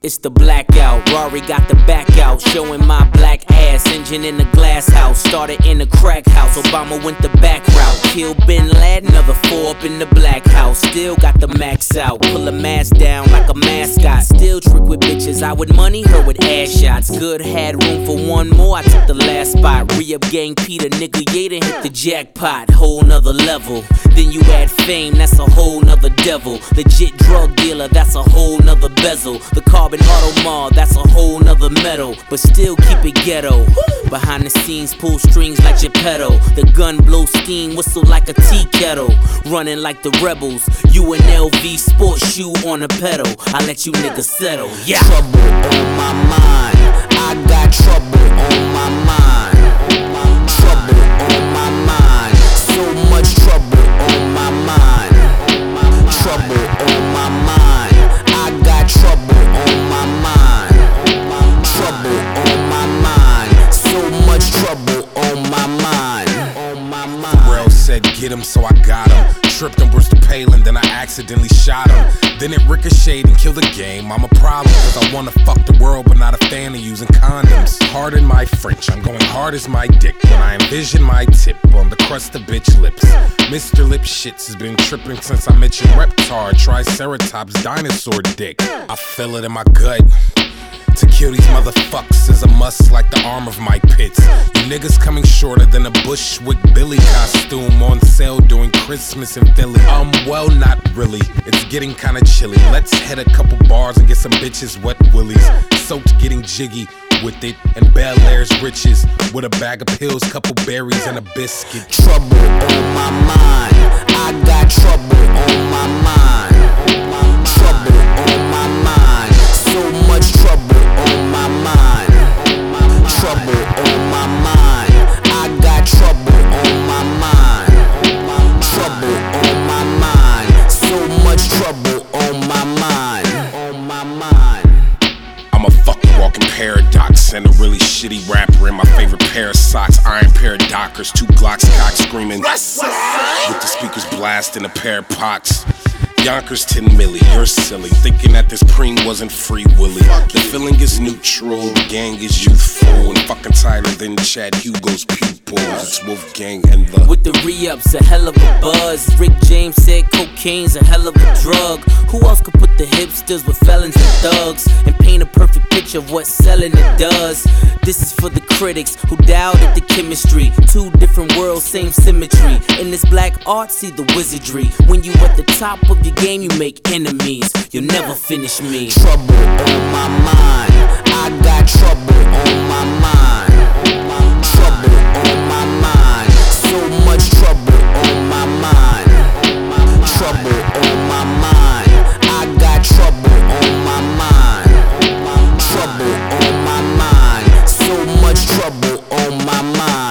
It's the blackout. Rory got the back out, showing my black ass. Engine in the glass house, started in the crack house. Obama went the back route. Kill Bin Laden, another four up in the black house. Still got the max out. Pull a mask down with. I would money her with ass shots. Good had room for one more. I took the last spot. Re up gang Peter, nigga. Yaden hit the jackpot. Whole nother level. Then you add fame, that's a whole nother devil. Legit drug dealer, that's a whole nother bezel. The carbon auto mall, that's a whole nother metal. But still keep it ghetto. Behind the scenes, pull strings like Geppetto. The gun blow steam, whistle like a tea kettle. Running like the rebels. You an LV sports shoe on a pedal. I let you niggas settle. Yeah. Trouble on my mind. Rail get him, so I got him. Tripped him, on Brewster Palin, then I accidentally shot him. Then it ricocheted and killed the game. I'm a problem, cause I wanna fuck the world, but not a fan of using condoms. Pardon my French, I'm going hard as my dick when I envision my tip on the crust of bitch lips. Mr. Lip Shits has been tripping since I met mentioned Reptar, Triceratops, dinosaur dick. I feel it in my gut. To kill these motherfuckers is a must like the arm of my pits. You niggas coming shorter than a Bushwick Billy costume on sale during Christmas in Philly. Um, well, not really. It's getting kinda chilly. Let's hit a couple bars and get some bitches wet willies. Soaked getting jiggy with it and Bel Air's riches with a bag of pills, couple berries, and a biscuit. Trouble on my Fucking walking paradox and a really shitty rapper in my favorite pair of socks. Iron pair of Dockers, two Glocks cock screaming. With the speakers blasting a pair of pots. Yonkers 10 milli, you're silly. Thinking that this preem wasn't free willy. The feeling is neutral, the gang is youthful. And fucking tighter than Chad Hugo's pupils. It's Wolfgang and the. With the re-ups, a hell of a buzz. Rick James said cocaine's a hell of a drug. Who else could put the hipsters with felons and thugs and paint a perfect picture of what selling it does? This is for the critics who doubted the chemistry. Two different worlds, same symmetry. In this black art, see the wizardry. When you at the top of your game, you make enemies. You'll never finish me. Trouble on my mind. I got trouble on my mind. Trouble on my mind. So much trouble on my mind. Trouble on my mind. I got trouble on my mind. Trouble on my mind. So much trouble on my mind.